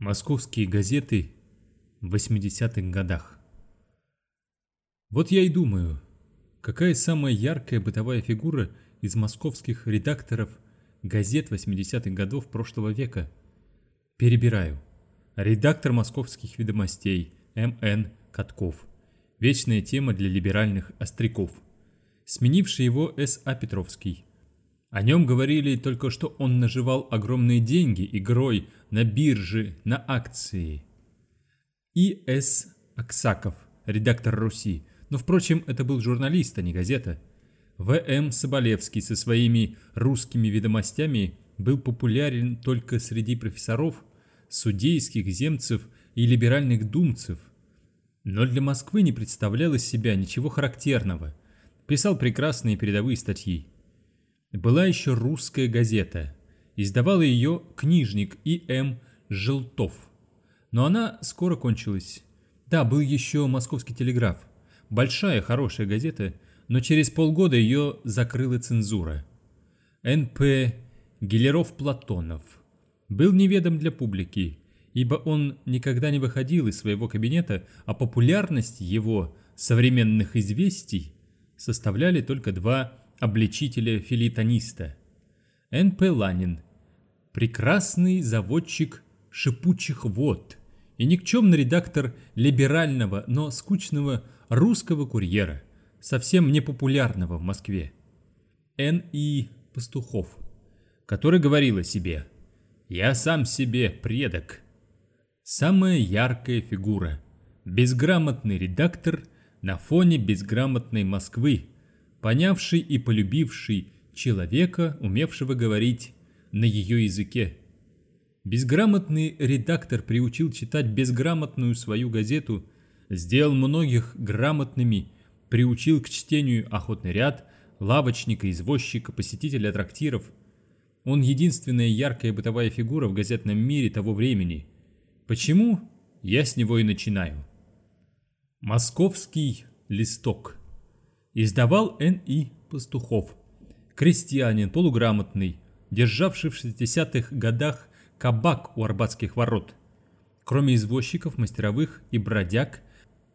Московские газеты в 80-х годах. Вот я и думаю, какая самая яркая бытовая фигура из московских редакторов газет 80-х годов прошлого века. Перебираю. Редактор московских ведомостей М.Н. Катков. Вечная тема для либеральных остряков. Сменивший его С.А. Петровский. О нем говорили только, что он наживал огромные деньги игрой на бирже, на акции. И. С. Аксаков, редактор «Руси», но, впрочем, это был журналист, а не газета. В. М. Соболевский со своими русскими ведомостями был популярен только среди профессоров, судейских земцев и либеральных думцев. Но для Москвы не представлял из себя ничего характерного. Писал прекрасные передовые статьи. Была еще русская газета. Издавал ее книжник И.М. Желтов. Но она скоро кончилась. Да, был еще «Московский телеграф». Большая, хорошая газета, но через полгода ее закрыла цензура. Н.П. Гелеров-Платонов был неведом для публики, ибо он никогда не выходил из своего кабинета, а популярность его современных известий составляли только два обличителя филитониста. Н.П. Ланин, прекрасный заводчик шипучих вод и никчемный редактор либерального, но скучного русского курьера, совсем не популярного в Москве. Н.И. Пастухов, который говорил о себе «Я сам себе предок». Самая яркая фигура, безграмотный редактор на фоне безграмотной Москвы, понявший и полюбивший человека, умевшего говорить на ее языке. Безграмотный редактор приучил читать безграмотную свою газету, сделал многих грамотными, приучил к чтению охотный ряд, лавочника, извозчика, посетителя трактиров. Он единственная яркая бытовая фигура в газетном мире того времени. Почему? Я с него и начинаю. Московский листок. Издавал Н.И. Пастухов. Крестьянин, полуграмотный, державший в 60-х годах кабак у Арбатских ворот. Кроме извозчиков, мастеровых и бродяг,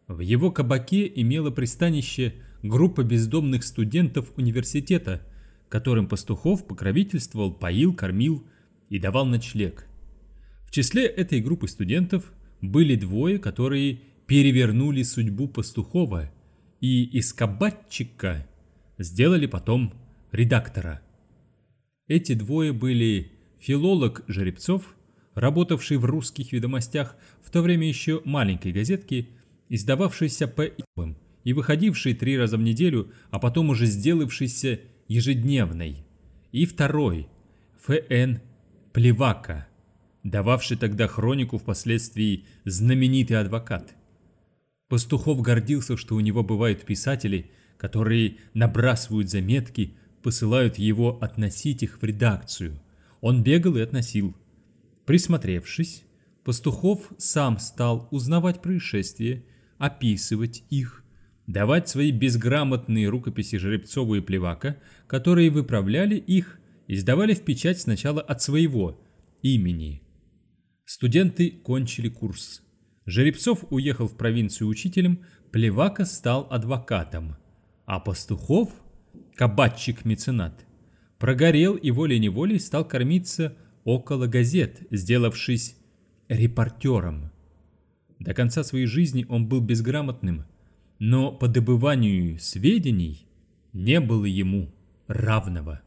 в его кабаке имела пристанище группа бездомных студентов университета, которым Пастухов покровительствовал, поил, кормил и давал ночлег. В числе этой группы студентов были двое, которые перевернули судьбу Пастухова и из кабатчика сделали потом редактора. Эти двое были филолог Жеребцов, работавший в русских ведомостях в то время еще маленькой газетке, издававшейся по ИПам и выходившей три раза в неделю, а потом уже сделавшейся ежедневной. И второй, Ф.Н. Плевака, дававший тогда хронику впоследствии знаменитый адвокат – Пастухов гордился, что у него бывают писатели, которые набрасывают заметки, посылают его относить их в редакцию. Он бегал и относил. Присмотревшись, Пастухов сам стал узнавать происшествия, описывать их, давать свои безграмотные рукописи Жеребцову и Плевака, которые выправляли их и сдавали в печать сначала от своего имени. Студенты кончили курс. Жеребцов уехал в провинцию учителем, Плевака стал адвокатом, а Пастухов, кабачик-меценат, прогорел и волей-неволей стал кормиться около газет, сделавшись репортером. До конца своей жизни он был безграмотным, но по добыванию сведений не было ему равного.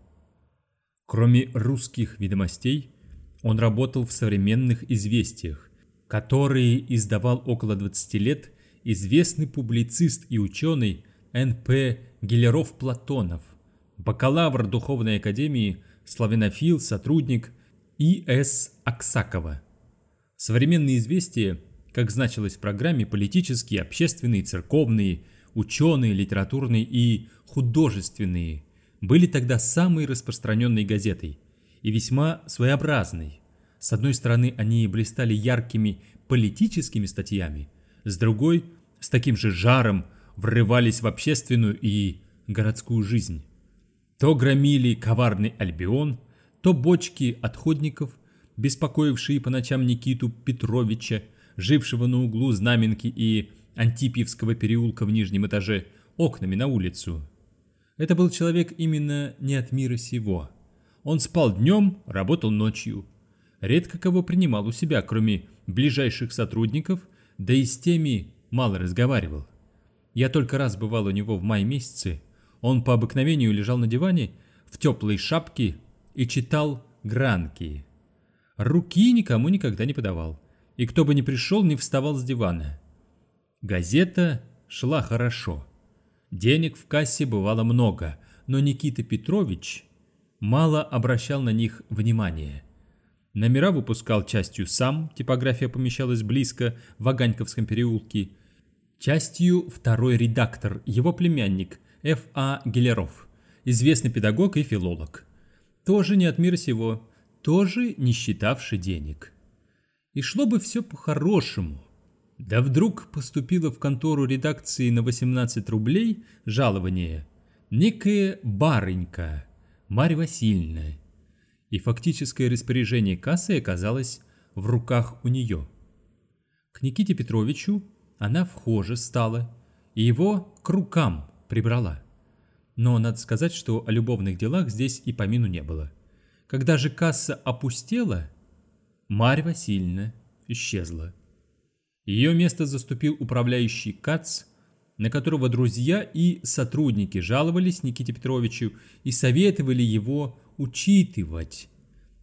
Кроме русских ведомостей, он работал в современных известиях, которые издавал около 20 лет известный публицист и ученый Н.П. Гелеров-Платонов, бакалавр Духовной Академии, славянофил, сотрудник И.С. Аксакова. Современные известия, как значилось в программе, политические, общественные, церковные, ученые, литературные и художественные, были тогда самой распространенной газетой и весьма своеобразной. С одной стороны, они блистали яркими политическими статьями, с другой, с таким же жаром, врывались в общественную и городскую жизнь. То громили коварный Альбион, то бочки отходников беспокоившие по ночам Никиту Петровича, жившего на углу Знаменки и Антипьевского переулка в нижнем этаже, окнами на улицу. Это был человек именно не от мира сего. Он спал днем, работал ночью. Редко кого принимал у себя, кроме ближайших сотрудников, да и с теми мало разговаривал. Я только раз бывал у него в мае месяце. Он по обыкновению лежал на диване в теплой шапке и читал гранки. Руки никому никогда не подавал, и кто бы ни пришел, не вставал с дивана. Газета шла хорошо. Денег в кассе бывало много, но Никита Петрович мало обращал на них внимания. Номера выпускал частью сам, типография помещалась близко в Ваганьковском переулке, частью второй редактор, его племянник Ф.А. Гелеров, известный педагог и филолог. Тоже не от мира сего, тоже не считавший денег. И шло бы все по-хорошему. Да вдруг поступило в контору редакции на 18 рублей жалование некая барынька, Марья Васильевна, и фактическое распоряжение кассы оказалось в руках у нее. К Никите Петровичу она вхоже стала и его к рукам прибрала. Но надо сказать, что о любовных делах здесь и помину не было. Когда же касса опустела, Марья Васильевна исчезла. Ее место заступил управляющий КАЦ, на которого друзья и сотрудники жаловались Никите Петровичу и советовали его учитывать.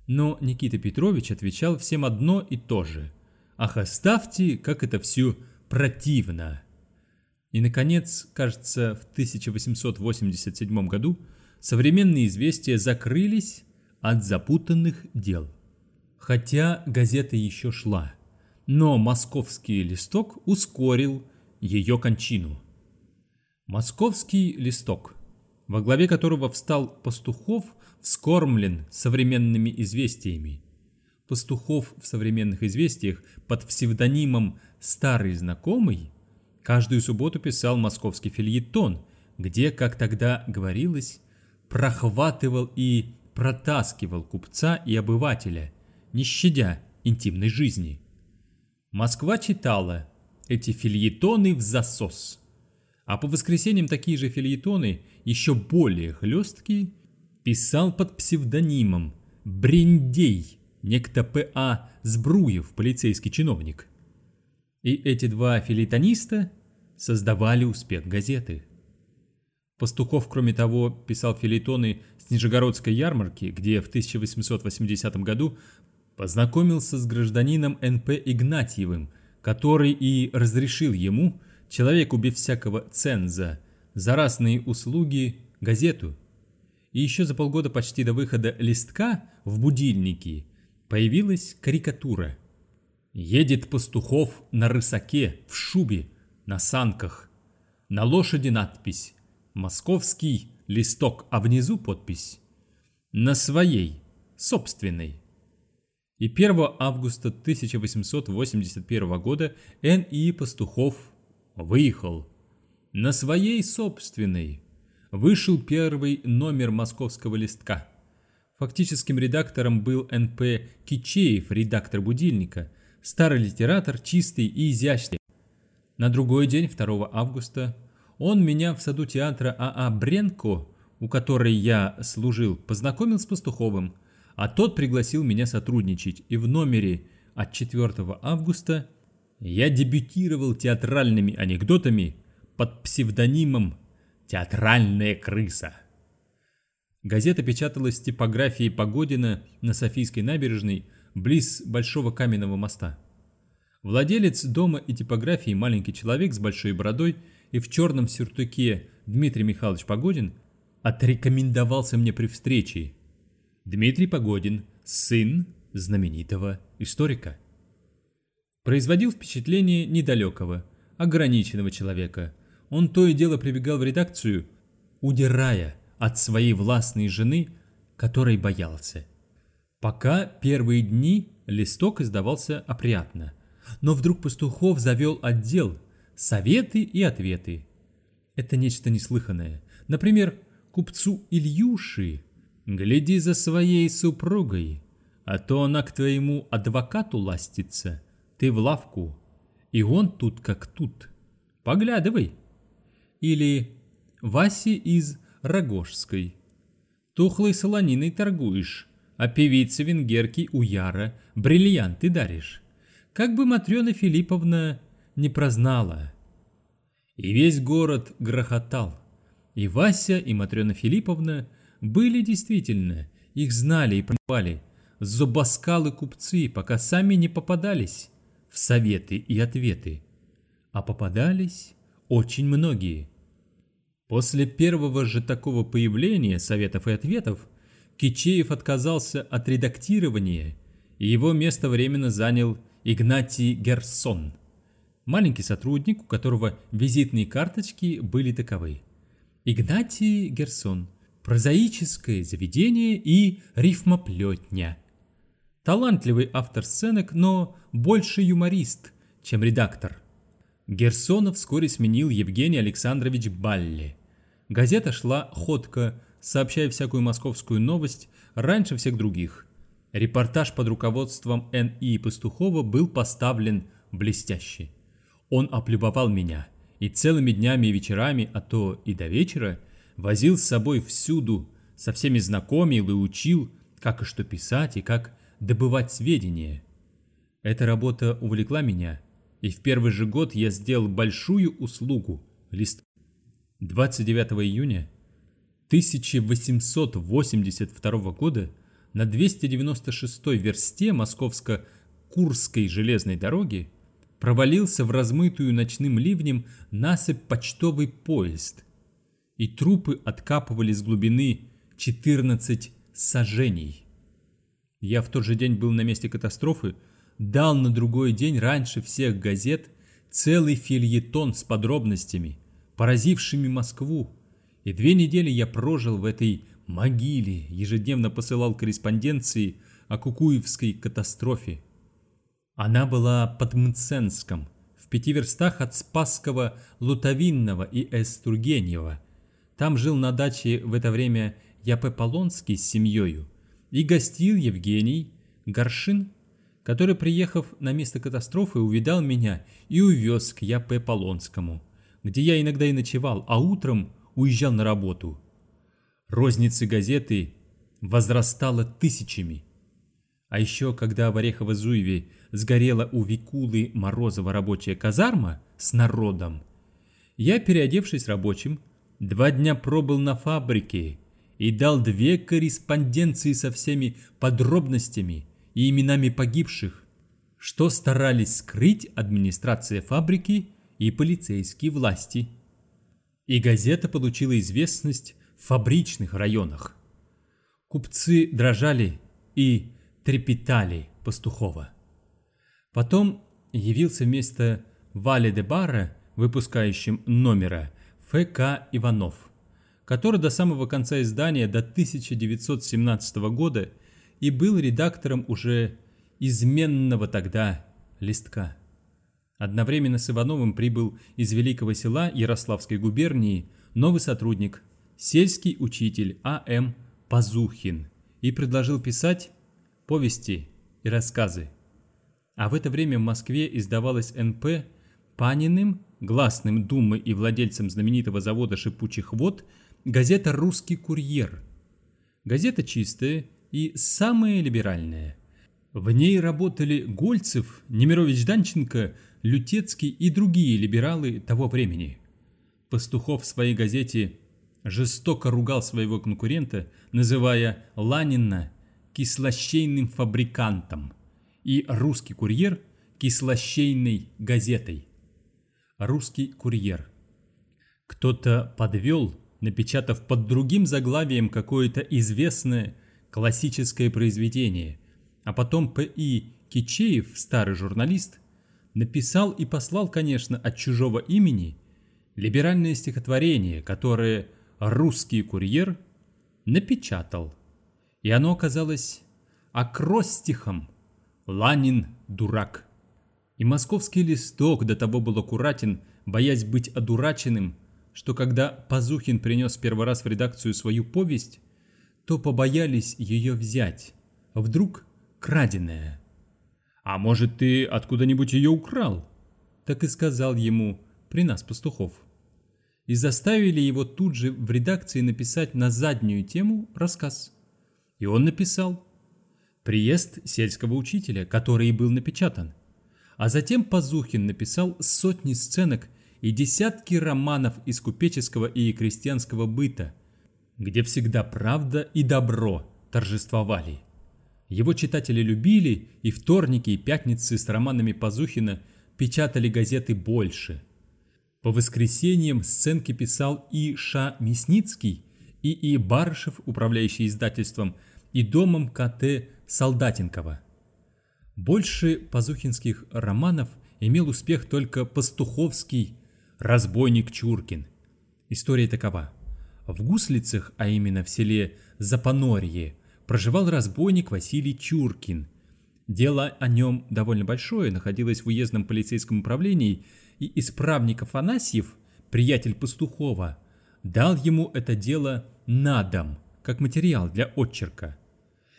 Но Никита Петрович отвечал всем одно и то же. «Ах, оставьте, как это все противно!» И, наконец, кажется, в 1887 году современные известия закрылись от запутанных дел. Хотя газета еще шла, но московский листок ускорил ее кончину. Московский листок, во главе которого встал Пастухов, вскормлен современными известиями. Пастухов в современных известиях под псевдонимом «Старый знакомый» каждую субботу писал московский фильетон, где, как тогда говорилось, прохватывал и протаскивал купца и обывателя, не щадя интимной жизни. Москва читала эти фильетоны в засос. А по воскресеньям такие же фильетоны, еще более хлесткие, писал под псевдонимом Бриндей, некто П.А. Сбруев, полицейский чиновник. И эти два филитониста создавали успех газеты. Пастухов, кроме того, писал филитоны с Нижегородской ярмарки, где в 1880 году познакомился с гражданином Н.П. Игнатьевым, который и разрешил ему, человеку без всякого ценза, за разные услуги газету. И еще за полгода почти до выхода листка в будильнике появилась карикатура. Едет пастухов на рысаке, в шубе, на санках. На лошади надпись «Московский листок», а внизу подпись «На своей, собственной». И 1 августа 1881 года Н.И. Пастухов выехал. На своей собственной вышел первый номер московского листка. Фактическим редактором был Н.П. Кичеев, редактор «Будильника», старый литератор, чистый и изящный. На другой день, 2 августа, он меня в саду театра А.А. Бренко, у которой я служил, познакомил с Пастуховым, а тот пригласил меня сотрудничать, и в номере от 4 августа я дебютировал театральными анекдотами под псевдонимом «Театральная крыса». Газета печаталась в типографии Погодина на Софийской набережной близ Большого каменного моста. Владелец дома и типографии маленький человек с большой бородой и в черном сюртуке Дмитрий Михайлович Погодин отрекомендовался мне при встрече. Дмитрий Погодин, сын знаменитого историка. Производил впечатление недалекого, ограниченного человека. Он то и дело прибегал в редакцию, удирая от своей властной жены, которой боялся. Пока первые дни листок издавался опрятно, но вдруг Пастухов завел отдел «Советы и ответы». Это нечто неслыханное. Например, купцу Ильюши «Гляди за своей супругой, А то она к твоему адвокату ластится, ты в лавку, и он тут как тут. Поглядывай. Или Васи из Рогожской. Тухлой солониной торгуешь, а певице венгерки у Яра бриллианты даришь. Как бы Матрена Филипповна не прознала. И весь город грохотал. И Вася, и Матрена Филипповна были действительно, их знали и понимали, зубоскалы купцы, пока сами не попадались в советы и ответы. А попадались очень многие. После первого же такого появления советов и ответов Кичеев отказался от редактирования, и его место временно занял Игнатий Герсон, маленький сотрудник, у которого визитные карточки были таковы. Игнатий Герсон – прозаическое заведение и рифмоплетня – Талантливый автор сценок, но больше юморист, чем редактор. Герсонов вскоре сменил Евгений Александрович Балли. Газета шла ходко, сообщая всякую московскую новость раньше всех других. Репортаж под руководством Н.И. Пастухова был поставлен блестяще. Он оплюбовал меня и целыми днями и вечерами, а то и до вечера, возил с собой всюду, со всеми знакомил и учил, как и что писать и как добывать сведения. Эта работа увлекла меня, и в первый же год я сделал большую услугу лист. 29 июня 1882 года на 296 версте Московско-Курской железной дороги провалился в размытую ночным ливнем насыпь почтовый поезд, и трупы откапывали с глубины 14 сажений. Я в тот же день был на месте катастрофы, дал на другой день раньше всех газет целый фильетон с подробностями, поразившими Москву. И две недели я прожил в этой могиле, ежедневно посылал корреспонденции о Кукуевской катастрофе. Она была под Мценском, в пяти верстах от Спасского, Лутовинного и Эстургеньева. Там жил на даче в это время Я.П. Полонский с семьей и гостил Евгений Горшин, который, приехав на место катастрофы, увидал меня и увез к Я.П. Полонскому, где я иногда и ночевал, а утром уезжал на работу. Розницы газеты возрастала тысячами. А еще, когда в Орехово-Зуеве сгорела у Викулы Морозова рабочая казарма с народом, я, переодевшись рабочим, два дня пробыл на фабрике и дал две корреспонденции со всеми подробностями и именами погибших, что старались скрыть администрация фабрики и полицейские власти. И газета получила известность в фабричных районах. Купцы дрожали и трепетали Пастухова. Потом явился вместо Вали де Барра, выпускающим номера, Ф.К. Иванов который до самого конца издания до 1917 года и был редактором уже изменного тогда листка. Одновременно с Ивановым прибыл из Великого села Ярославской губернии новый сотрудник, сельский учитель А.М. Пазухин, и предложил писать повести и рассказы. А в это время в Москве издавалась НП Паниным, гласным Думы и владельцем знаменитого завода шипучих вод – газета «Русский курьер». Газета чистая и самая либеральная. В ней работали Гольцев, Немирович Данченко, Лютецкий и другие либералы того времени. Пастухов в своей газете жестоко ругал своего конкурента, называя Ланина кислощейным фабрикантом и «Русский курьер» кислощейной газетой. «Русский курьер». Кто-то подвел напечатав под другим заглавием какое-то известное классическое произведение, а потом П.И. Кичеев, старый журналист, написал и послал, конечно, от чужого имени либеральное стихотворение, которое «Русский курьер» напечатал. И оно оказалось акростихом «Ланин дурак». И московский листок до того был аккуратен, боясь быть одураченным – что когда Пазухин принес первый раз в редакцию свою повесть, то побоялись ее взять. Вдруг краденая. А может, ты откуда-нибудь ее украл? Так и сказал ему при нас пастухов. И заставили его тут же в редакции написать на заднюю тему рассказ. И он написал «Приезд сельского учителя», который и был напечатан. А затем Пазухин написал сотни сценок и десятки романов из купеческого и крестьянского быта, где всегда правда и добро торжествовали. Его читатели любили, и вторники и пятницы с романами Пазухина печатали газеты больше. По воскресеньям сценки писал и Ша Мясницкий, и И. Барышев, управляющий издательством, и домом КТ Солдатенкова. Больше пазухинских романов имел успех только Пастуховский «Разбойник Чуркин». История такова. В Гуслицах, а именно в селе Запонорье, проживал разбойник Василий Чуркин. Дело о нем довольно большое, находилось в уездном полицейском управлении, и исправник Афанасьев, приятель Пастухова, дал ему это дело на дом, как материал для отчерка.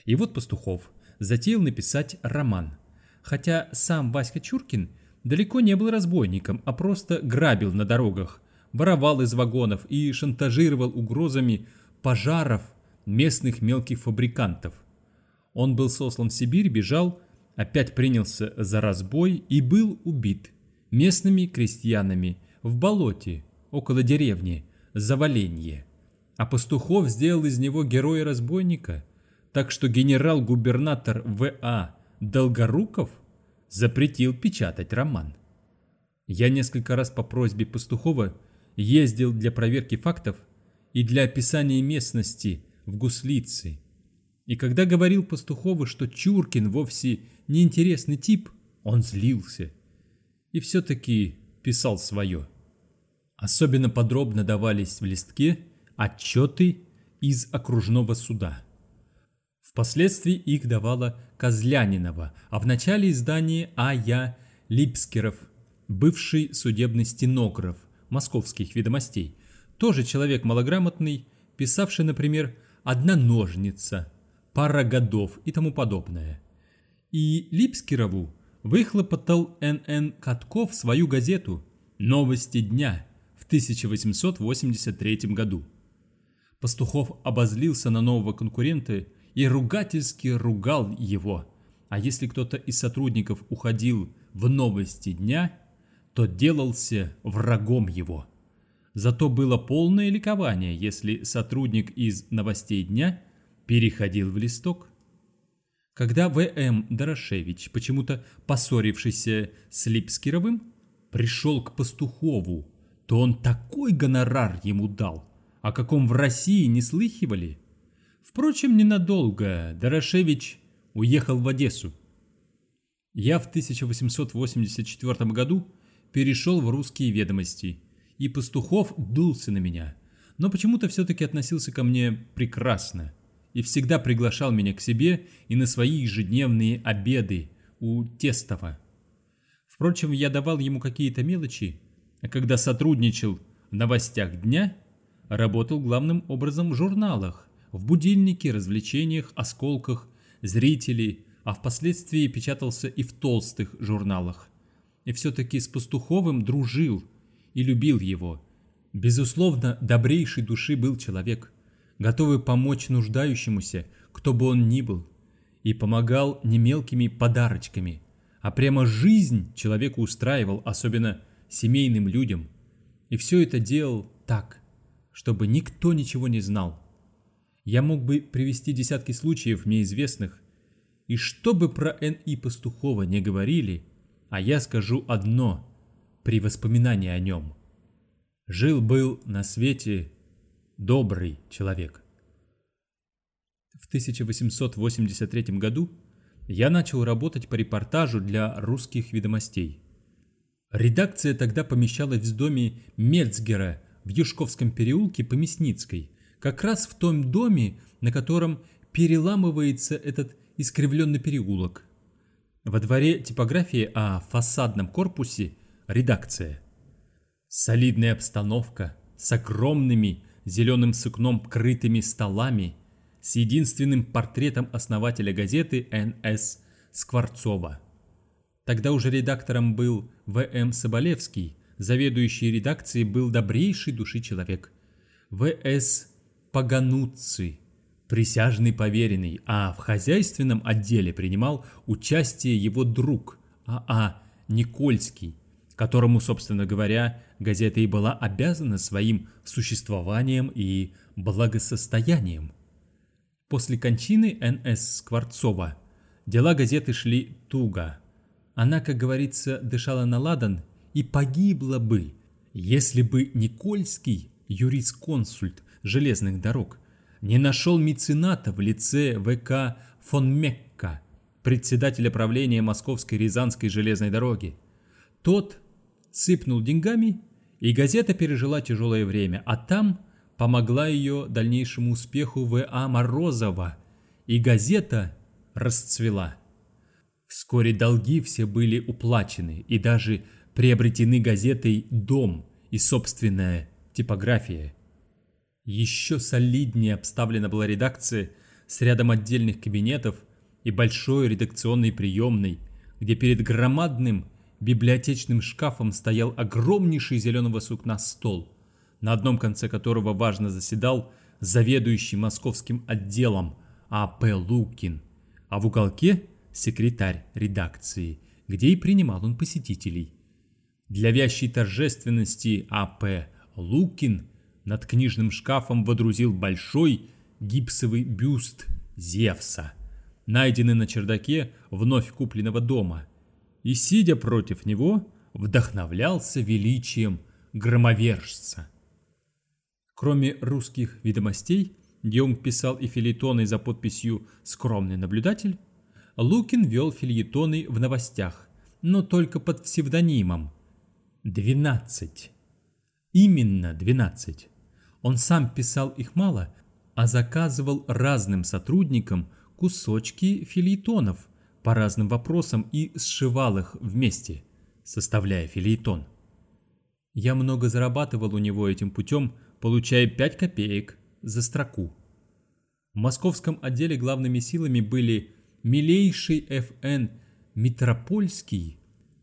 И вот Пастухов затеял написать роман. Хотя сам Васька Чуркин далеко не был разбойником, а просто грабил на дорогах, воровал из вагонов и шантажировал угрозами пожаров местных мелких фабрикантов. Он был сослан в Сибирь, бежал, опять принялся за разбой и был убит местными крестьянами в болоте около деревни Заваленье. А Пастухов сделал из него героя-разбойника, так что генерал-губернатор В.А. Долгоруков запретил печатать роман. Я несколько раз по просьбе Пастухова ездил для проверки фактов и для описания местности в Гуслице. И когда говорил Пастухову, что Чуркин вовсе не интересный тип, он злился. И все-таки писал свое. Особенно подробно давались в листке отчеты из окружного суда. Впоследствии их давала Козлянинова, а в начале издания А.Я. Липскеров, бывший судебный стенограф московских ведомостей, тоже человек малограмотный, писавший, например, одна ножница, пара годов и тому подобное. И Липскирову выхлопотал Н.Н. Катков свою газету «Новости дня» в 1883 году. Пастухов обозлился на нового конкурента и ругательски ругал его. А если кто-то из сотрудников уходил в новости дня, то делался врагом его. Зато было полное ликование, если сотрудник из новостей дня переходил в листок. Когда В.М. Дорошевич, почему-то поссорившийся с Липскировым, пришел к Пастухову, то он такой гонорар ему дал, о каком в России не слыхивали. Впрочем, ненадолго Дорошевич уехал в Одессу. Я в 1884 году перешел в русские ведомости – и Пастухов дулся на меня, но почему-то все-таки относился ко мне прекрасно и всегда приглашал меня к себе и на свои ежедневные обеды у Тестова. Впрочем, я давал ему какие-то мелочи, а когда сотрудничал в новостях дня, работал главным образом в журналах, в будильнике, развлечениях, осколках, зрителей, а впоследствии печатался и в толстых журналах. И все-таки с Пастуховым дружил – и любил его. Безусловно, добрейшей души был человек, готовый помочь нуждающемуся, кто бы он ни был, и помогал не мелкими подарочками, а прямо жизнь человеку устраивал, особенно семейным людям. И все это делал так, чтобы никто ничего не знал. Я мог бы привести десятки случаев мне известных, и что бы про Н.И. Пастухова не говорили, а я скажу одно – при воспоминании о нем. Жил-был на свете добрый человек. В 1883 году я начал работать по репортажу для русских ведомостей. Редакция тогда помещалась в доме Мельцгера в Юшковском переулке по Мясницкой, как раз в том доме, на котором переламывается этот искривленный переулок. Во дворе типографии о фасадном корпусе – Редакция. Солидная обстановка с огромными зеленым сукном крытыми столами, с единственным портретом основателя газеты Н.С. Скворцова. Тогда уже редактором был В.М. Соболевский, заведующий редакцией был добрейший души человек. В.С. Пагануцци, присяжный поверенный, а в хозяйственном отделе принимал участие его друг А.А. Никольский, которому, собственно говоря, газета и была обязана своим существованием и благосостоянием. После кончины Н.С. Скворцова дела газеты шли туго. Она, как говорится, дышала на ладан и погибла бы, если бы Никольский, юрисконсульт железных дорог, не нашел мецената в лице В.К. фон Мекка, председателя правления Московской Рязанской железной дороги. Тот сыпнул деньгами, и газета пережила тяжелое время, а там помогла ее дальнейшему успеху В.А. Морозова, и газета расцвела. Вскоре долги все были уплачены, и даже приобретены газетой дом и собственная типография. Еще солиднее обставлена была редакция с рядом отдельных кабинетов и большой редакционной приемной, где перед громадным библиотечным шкафом стоял огромнейший зеленого сукна стол, на одном конце которого важно заседал заведующий московским отделом А.П. Лукин, а в уголке секретарь редакции, где и принимал он посетителей. Для вящей торжественности А.П. Лукин – над книжным шкафом водрузил большой гипсовый бюст Зевса, найденный на чердаке вновь купленного дома, и, сидя против него, вдохновлялся величием громовержца. Кроме русских ведомостей, где писал и филитоны за подписью «Скромный наблюдатель», Лукин вел фильетоны в новостях, но только под псевдонимом «Двенадцать». Именно «Двенадцать». Он сам писал их мало, а заказывал разным сотрудникам кусочки филейтонов по разным вопросам и сшивал их вместе, составляя филейтон. Я много зарабатывал у него этим путем, получая 5 копеек за строку. В московском отделе главными силами были милейший Ф.Н. Митропольский,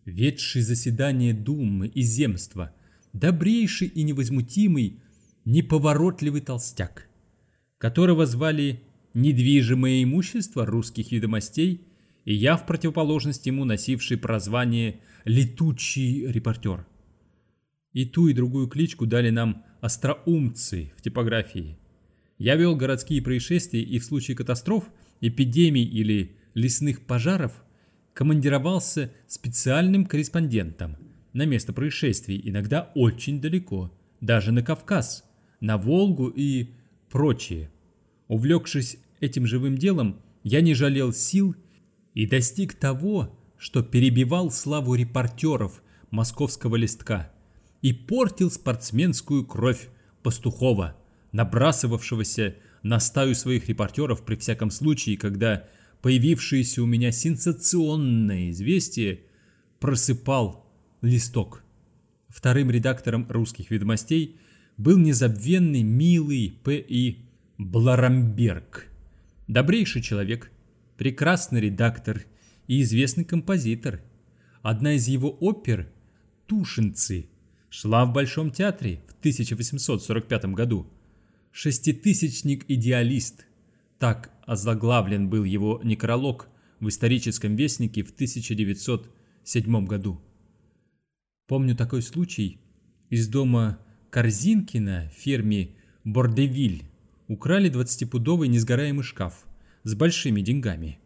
ведший заседание Думы и земства, добрейший и невозмутимый неповоротливый толстяк, которого звали «недвижимое имущество русских ведомостей», и я в противоположность ему носивший прозвание «летучий репортер». И ту, и другую кличку дали нам остроумцы в типографии. Я вел городские происшествия и в случае катастроф, эпидемий или лесных пожаров командировался специальным корреспондентом на место происшествий, иногда очень далеко, даже на Кавказ – на Волгу и прочее. Увлекшись этим живым делом, я не жалел сил и достиг того, что перебивал славу репортеров московского листка и портил спортсменскую кровь Пастухова, набрасывавшегося на стаю своих репортеров при всяком случае, когда появившееся у меня сенсационное известие просыпал листок. Вторым редактором русских ведомостей был незабвенный, милый П.И. Бларамберг. Добрейший человек, прекрасный редактор и известный композитор. Одна из его опер «Тушинцы» шла в Большом театре в 1845 году. «Шеститысячник-идеалист» так озаглавлен был его некролог в историческом вестнике в 1907 году. Помню такой случай из дома Корзинки на ферме Бордевиль украли 20-пудовый несгораемый шкаф с большими деньгами.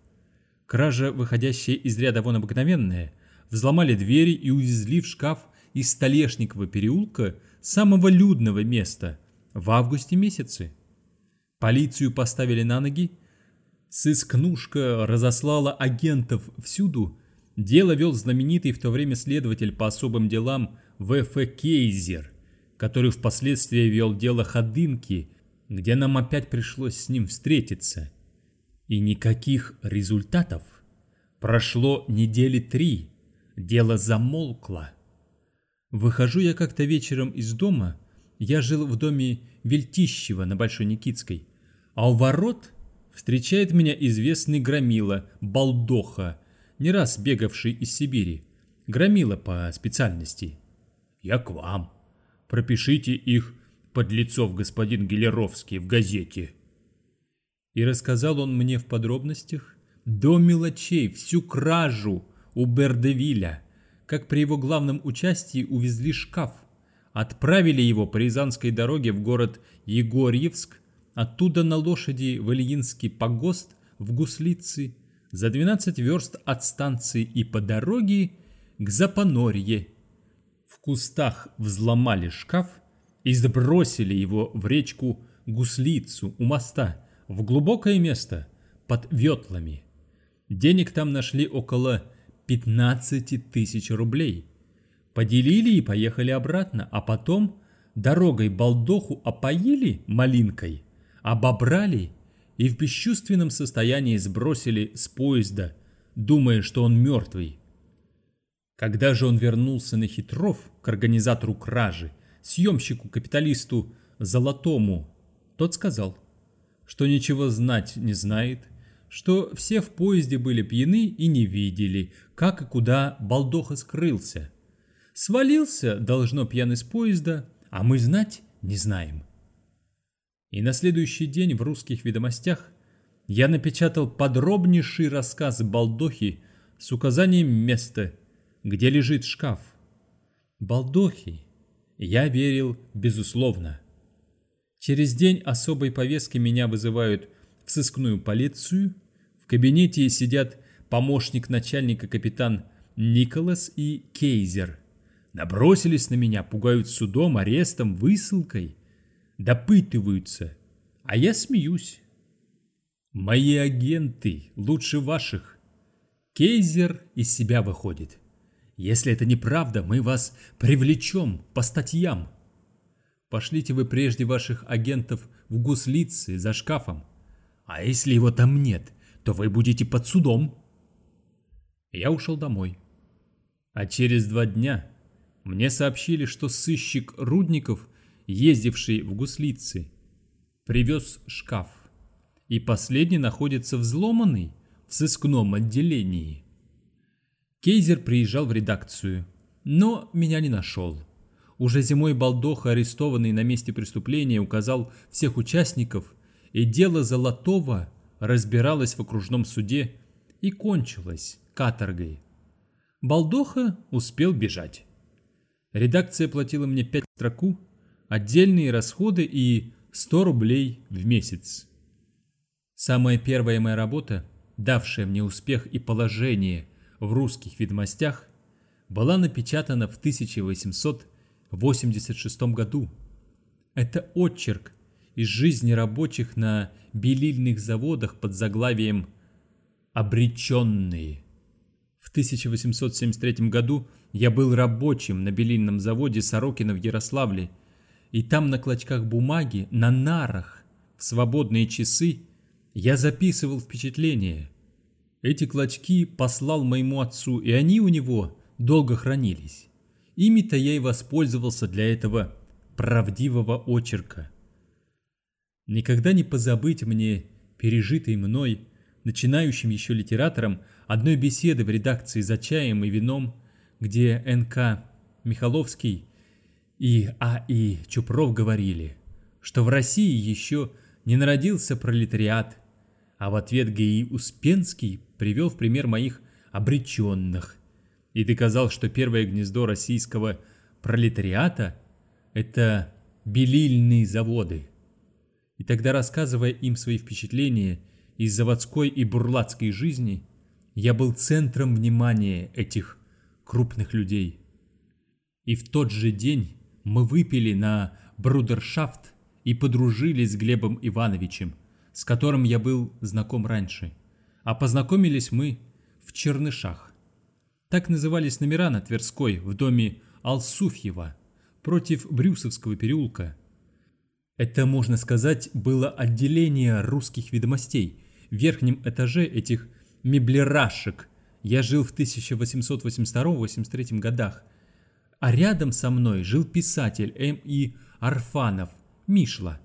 Кража, выходящая из ряда вон обыкновенная, взломали двери и увезли в шкаф из Столешникова переулка самого людного места в августе месяце. Полицию поставили на ноги, сыскнушка разослала агентов всюду, дело вел знаменитый в то время следователь по особым делам В.Ф. Кейзер – который впоследствии вел дело Ходынки, где нам опять пришлось с ним встретиться. И никаких результатов. Прошло недели три, дело замолкло. Выхожу я как-то вечером из дома, я жил в доме Вельтищева на Большой Никитской, а у ворот встречает меня известный громила Балдоха, не раз бегавший из Сибири. Громила по специальности. «Я к вам. Пропишите их подлецов господин Гелеровский в газете». И рассказал он мне в подробностях до мелочей всю кражу у Бердевиля, как при его главном участии увезли шкаф, отправили его по Рязанской дороге в город Егорьевск, оттуда на лошади в Ильинский погост в Гуслицы, за 12 верст от станции и по дороге к Запонорье. Кустах взломали шкаф и сбросили его в речку Гуслицу у моста в глубокое место под ветлами. Денег там нашли около 15 тысяч рублей. Поделили и поехали обратно, а потом дорогой балдоху опоили малинкой, обобрали и в бесчувственном состоянии сбросили с поезда, думая, что он мертвый. Когда же он вернулся на хитров к организатору кражи, съемщику-капиталисту Золотому, тот сказал, что ничего знать не знает, что все в поезде были пьяны и не видели, как и куда Балдоха скрылся. Свалился, должно, пьяный с поезда, а мы знать не знаем. И на следующий день в русских ведомостях я напечатал подробнейший рассказ Балдохи с указанием места, где лежит шкаф. Балдохи я верил безусловно. Через день особой повестки меня вызывают в сыскную полицию. В кабинете сидят помощник начальника капитан Николас и Кейзер. Набросились на меня, пугают судом, арестом, высылкой. Допытываются, а я смеюсь. Мои агенты лучше ваших. Кейзер из себя выходит. Если это неправда, мы вас привлечем по статьям. Пошлите вы прежде ваших агентов в гуслицы за шкафом. А если его там нет, то вы будете под судом. Я ушел домой. А через два дня мне сообщили, что сыщик Рудников, ездивший в гуслицы, привез шкаф. И последний находится взломанный в сыскном отделении. Кейзер приезжал в редакцию, но меня не нашел. Уже зимой Балдоха, арестованный на месте преступления, указал всех участников, и дело Золотого разбиралось в окружном суде и кончилось каторгой. Балдоха успел бежать. Редакция платила мне 5 строку, отдельные расходы и 100 рублей в месяц. Самая первая моя работа, давшая мне успех и положение в русских ведомостях, была напечатана в 1800 1986 году. Это отчерк из жизни рабочих на белильных заводах под заглавием «Обреченные». В 1873 году я был рабочим на белильном заводе Сорокина в Ярославле, и там на клочках бумаги, на нарах, в свободные часы я записывал впечатления. Эти клочки послал моему отцу, и они у него долго хранились. Ими-то я и воспользовался для этого правдивого очерка. Никогда не позабыть мне пережитой мной, начинающим еще литератором, одной беседы в редакции за чаем и вином, где Н.К. Михаловский и А.И. Чупров говорили, что в России еще не народился пролетариат, а в ответ Г.И. Успенский привел в пример моих обреченных, и доказал, что первое гнездо российского пролетариата – это белильные заводы. И тогда, рассказывая им свои впечатления из заводской и бурлацкой жизни, я был центром внимания этих крупных людей. И в тот же день мы выпили на брудершафт и подружились с Глебом Ивановичем, с которым я был знаком раньше. А познакомились мы в Чернышах. Так назывались номера на Тверской в доме Алсуфьева против Брюсовского переулка. Это, можно сказать, было отделение русских ведомостей. В верхнем этаже этих меблерашек я жил в 1882-83 годах. А рядом со мной жил писатель М.И. Арфанов, Мишла.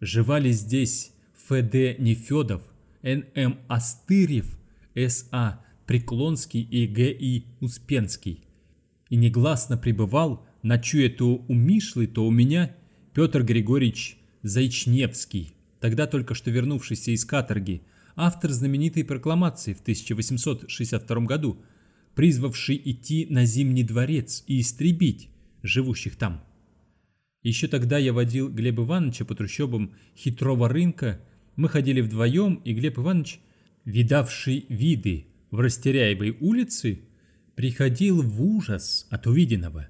Живали здесь Ф.Д. Нефедов, Н.М. Астырев, С.А. Преклонский и Г.И. Успенский. И негласно пребывал, ночуя то у Мишлы, то у меня, Петр Григорьевич Зайчневский, тогда только что вернувшийся из каторги, автор знаменитой прокламации в 1862 году, призвавший идти на Зимний дворец и истребить живущих там. Еще тогда я водил Глеба Ивановича по трущобам хитрого рынка, мы ходили вдвоем, и Глеб Иванович, видавший виды в Растеряевой улице, приходил в ужас от увиденного.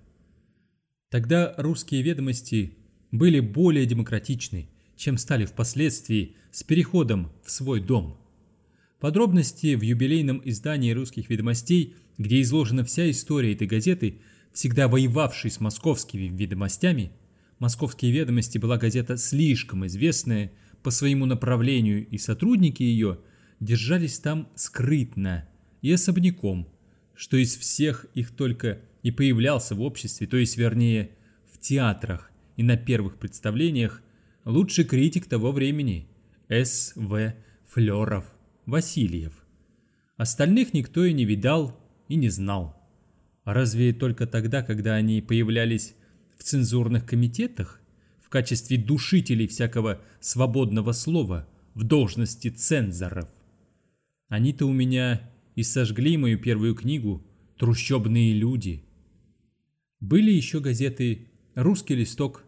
Тогда русские ведомости были более демократичны, чем стали впоследствии с переходом в свой дом. Подробности в юбилейном издании русских ведомостей, где изложена вся история этой газеты, всегда воевавшей с московскими ведомостями, «Московские ведомости» была газета слишком известная по своему направлению, и сотрудники ее держались там скрытно и особняком, что из всех их только и появлялся в обществе, то есть вернее в театрах и на первых представлениях, лучший критик того времени С. В. Флеров Васильев. Остальных никто и не видал и не знал. Разве только тогда, когда они появлялись в цензурных комитетах качестве душителей всякого свободного слова в должности цензоров. Они-то у меня и сожгли мою первую книгу «Трущобные люди». Были еще газеты «Русский листок»,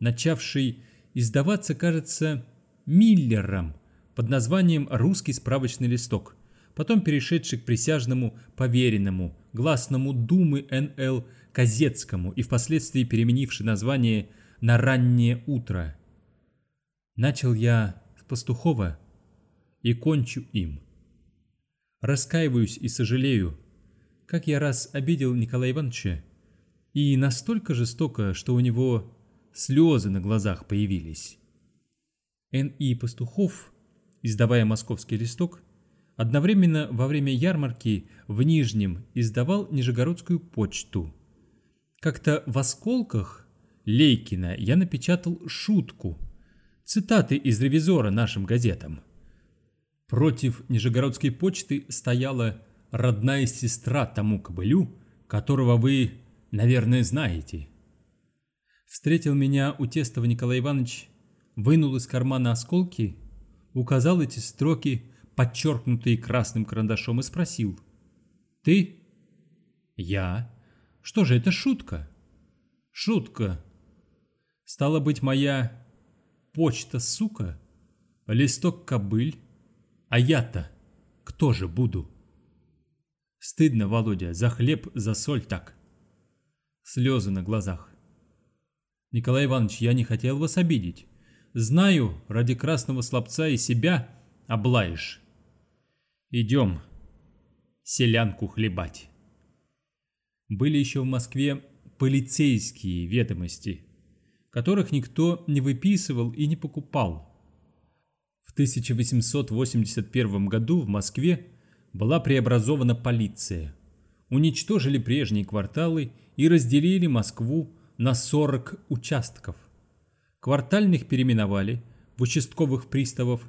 начавший издаваться, кажется, Миллером под названием «Русский справочный листок», потом перешедший к присяжному поверенному, гласному Думы Н.Л. Казецкому и впоследствии переменивший название на «Раннее утро». Начал я с Пастухова и кончу им. Раскаиваюсь и сожалею, как я раз обидел Николая Ивановича, и настолько жестоко, что у него слезы на глазах появились. Н.И. Пастухов, издавая «Московский листок», одновременно во время ярмарки в Нижнем издавал Нижегородскую почту. Как-то в «Осколках» Лейкина я напечатал шутку, цитаты из «Ревизора» нашим газетам. Против Нижегородской почты стояла родная сестра тому кобылю, которого вы, наверное, знаете – Встретил меня у Тестова Николай Иванович, вынул из кармана осколки, указал эти строки, подчеркнутые красным карандашом, и спросил. «Ты?» «Я?» «Что же это шутка?» «Шутка!» «Стала быть, моя почта, сука, листок кобыль, а я-то кто же буду?» Стыдно, Володя, за хлеб, за соль так. Слезы на глазах. Николай Иванович, я не хотел вас обидеть. Знаю, ради красного слабца и себя облаешь. Идем селянку хлебать. Были еще в Москве полицейские ведомости, которых никто не выписывал и не покупал. В 1881 году в Москве была преобразована полиция. Уничтожили прежние кварталы и разделили Москву на 40 участков. Квартальных переименовали в участковых приставов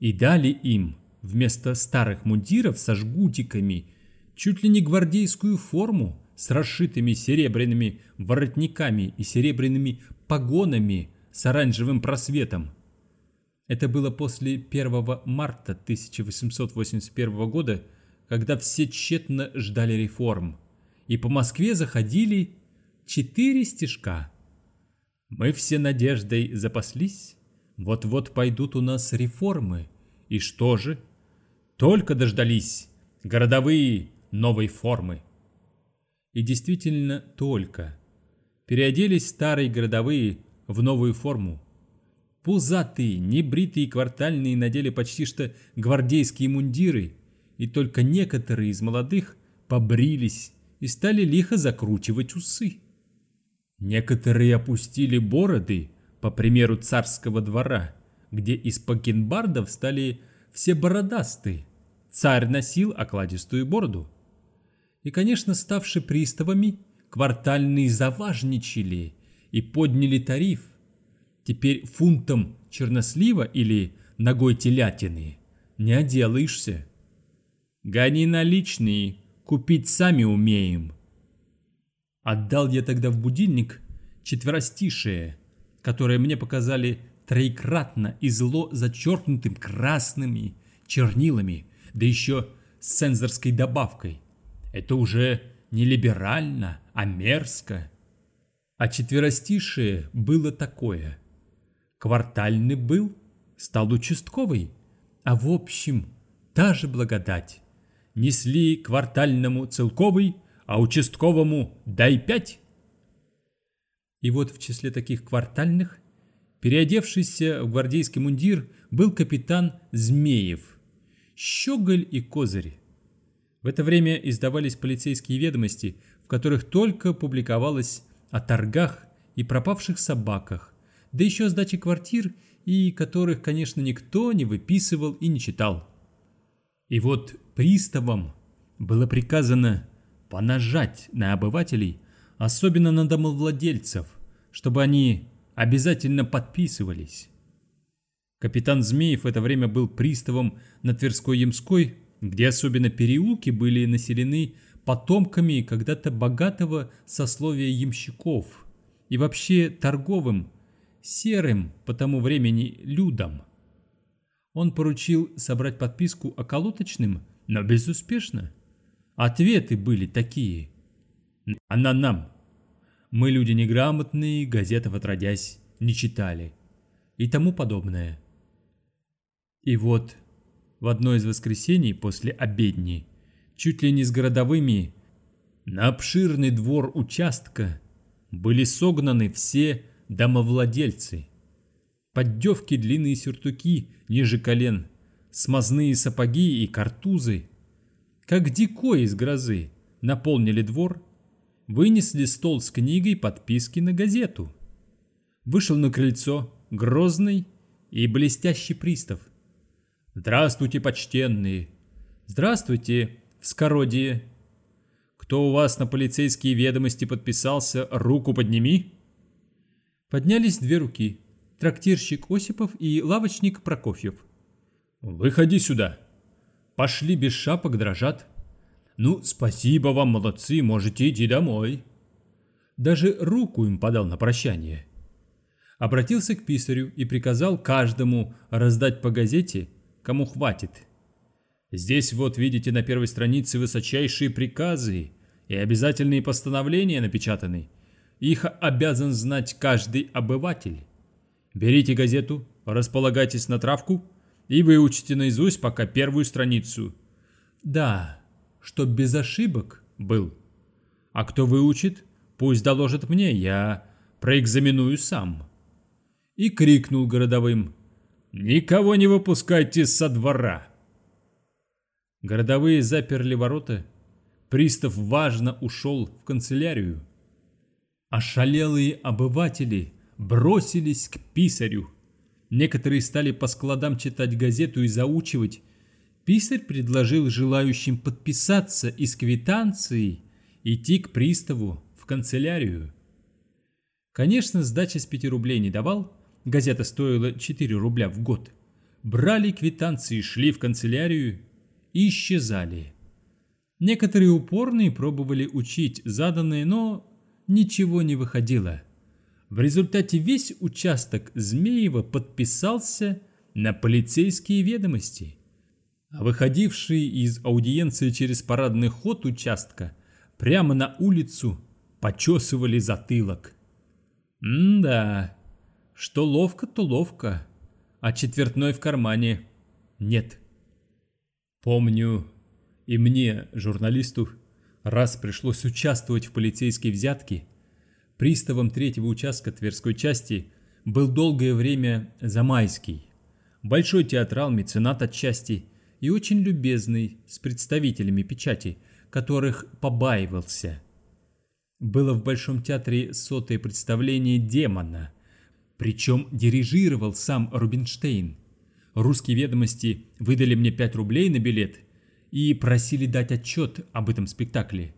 и дали им вместо старых мундиров со жгутиками чуть ли не гвардейскую форму с расшитыми серебряными воротниками и серебряными погонами с оранжевым просветом. Это было после 1 марта 1881 года, когда все тщетно ждали реформ, и по Москве заходили четыре стежка. Мы все надеждой запаслись, вот-вот пойдут у нас реформы. И что же? Только дождались городовые новой формы. И действительно только. Переоделись старые городовые в новую форму. Пузатые, небритые квартальные надели почти что гвардейские мундиры, и только некоторые из молодых побрились и стали лихо закручивать усы. Некоторые опустили бороды, по примеру царского двора, где из пакенбардов стали все бородастые. Царь носил окладистую бороду. И, конечно, ставшие приставами, квартальные заважничали и подняли тариф. Теперь фунтом чернослива или ногой телятины не отделаешься. Гони наличные, купить сами умеем. Отдал я тогда в будильник четверостишее, которое мне показали троекратно и зло зачеркнутым красными чернилами, да еще с сенсорской добавкой. Это уже не либерально, а мерзко. А четверостишее было такое. Квартальный был, стал участковый, а в общем та же благодать. Несли квартальному целковый, а участковому дай пять. И вот в числе таких квартальных, переодевшийся в гвардейский мундир, был капитан Змеев, Щеголь и Козырь. В это время издавались полицейские ведомости, в которых только публиковалось о торгах и пропавших собаках, да еще о сдаче квартир, и которых, конечно, никто не выписывал и не читал. И вот приставам было приказано понажать на обывателей, особенно на домовладельцев, чтобы они обязательно подписывались. Капитан Змеев в это время был приставом на Тверской-Ямской, где особенно переулки были населены потомками когда-то богатого сословия ямщиков и вообще торговым, серым по тому времени людом. Он поручил собрать подписку околоточным, но безуспешно. Ответы были такие. Она нам. Мы люди неграмотные, газетов отродясь не читали. И тому подобное. И вот в одно из воскресений после обедни, чуть ли не с городовыми, на обширный двор участка были согнаны все домовладельцы. Поддевки длинные сюртуки ниже колен, смазные сапоги и картузы – как дикой из грозы, наполнили двор, вынесли стол с книгой подписки на газету. Вышел на крыльцо грозный и блестящий пристав. «Здравствуйте, почтенные! Здравствуйте, вскородие! Кто у вас на полицейские ведомости подписался, руку подними!» Поднялись две руки, трактирщик Осипов и лавочник Прокофьев. «Выходи сюда!» Пошли без шапок, дрожат. Ну, спасибо вам, молодцы, можете идти домой. Даже руку им подал на прощание. Обратился к писарю и приказал каждому раздать по газете, кому хватит. Здесь вот видите на первой странице высочайшие приказы и обязательные постановления напечатаны. Их обязан знать каждый обыватель. Берите газету, располагайтесь на травку – и выучите наизусть пока первую страницу. Да, чтоб без ошибок был. А кто выучит, пусть доложит мне, я проэкзаменую сам. И крикнул городовым. «Никого не выпускайте со двора!» Городовые заперли ворота. Пристав важно ушел в канцелярию. Ошалелые обыватели бросились к писарю. Некоторые стали по складам читать газету и заучивать. Писарь предложил желающим подписаться из квитанции идти к приставу в канцелярию. Конечно, сдачи с 5 рублей не давал, газета стоила 4 рубля в год. Брали квитанции, шли в канцелярию и исчезали. Некоторые упорные пробовали учить заданное, но ничего не выходило. В результате весь участок Змеева подписался на полицейские ведомости. А выходившие из аудиенции через парадный ход участка прямо на улицу почесывали затылок. М-да, что ловко, то ловко, а четвертной в кармане нет. Помню, и мне, журналисту, раз пришлось участвовать в полицейской взятке – Приставом третьего участка Тверской части был долгое время Замайский, большой театрал, меценат отчасти и очень любезный с представителями печати, которых побаивался. Было в Большом театре сотое представление «Демона», причем дирижировал сам Рубинштейн. Русские ведомости выдали мне 5 рублей на билет и просили дать отчет об этом спектакле.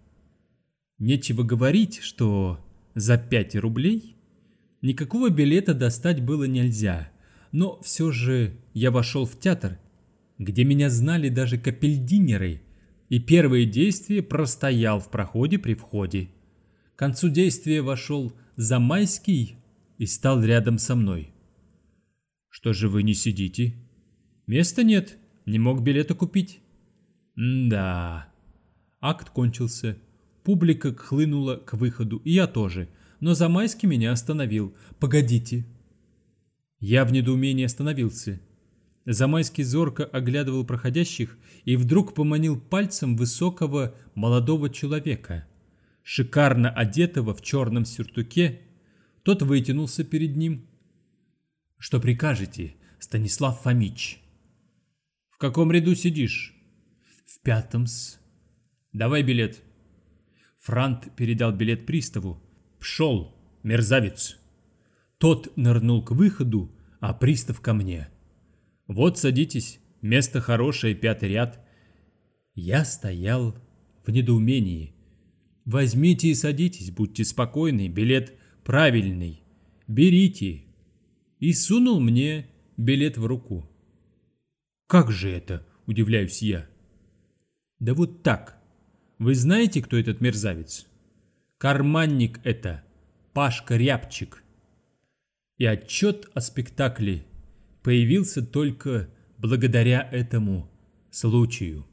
Нечего говорить, что за 5 рублей? Никакого билета достать было нельзя, но все же я вошел в театр где меня знали даже капельдинеры, и первые действия простоял в проходе при входе. К концу действия вошел Замайский и стал рядом со мной. «Что же вы не сидите?» «Места нет, не мог билета купить». «Да». Акт кончился. Публика хлынула к выходу, и я тоже. Но Замайский меня остановил. «Погодите». Я в недоумении остановился. Замайский зорко оглядывал проходящих и вдруг поманил пальцем высокого молодого человека, шикарно одетого в черном сюртуке. Тот вытянулся перед ним. «Что прикажете, Станислав Фомич?» «В каком ряду сидишь?» «В пятом-с». «Давай билет». Франт передал билет приставу. «Пшел, мерзавец!» Тот нырнул к выходу, а пристав ко мне. «Вот садитесь, место хорошее, пятый ряд». Я стоял в недоумении. «Возьмите и садитесь, будьте спокойны, билет правильный. Берите». И сунул мне билет в руку. «Как же это?» – удивляюсь я. «Да вот так. Вы знаете, кто этот мерзавец?» «Карманник это, Пашка Рябчик». И отчет о спектакле появился только благодаря этому случаю.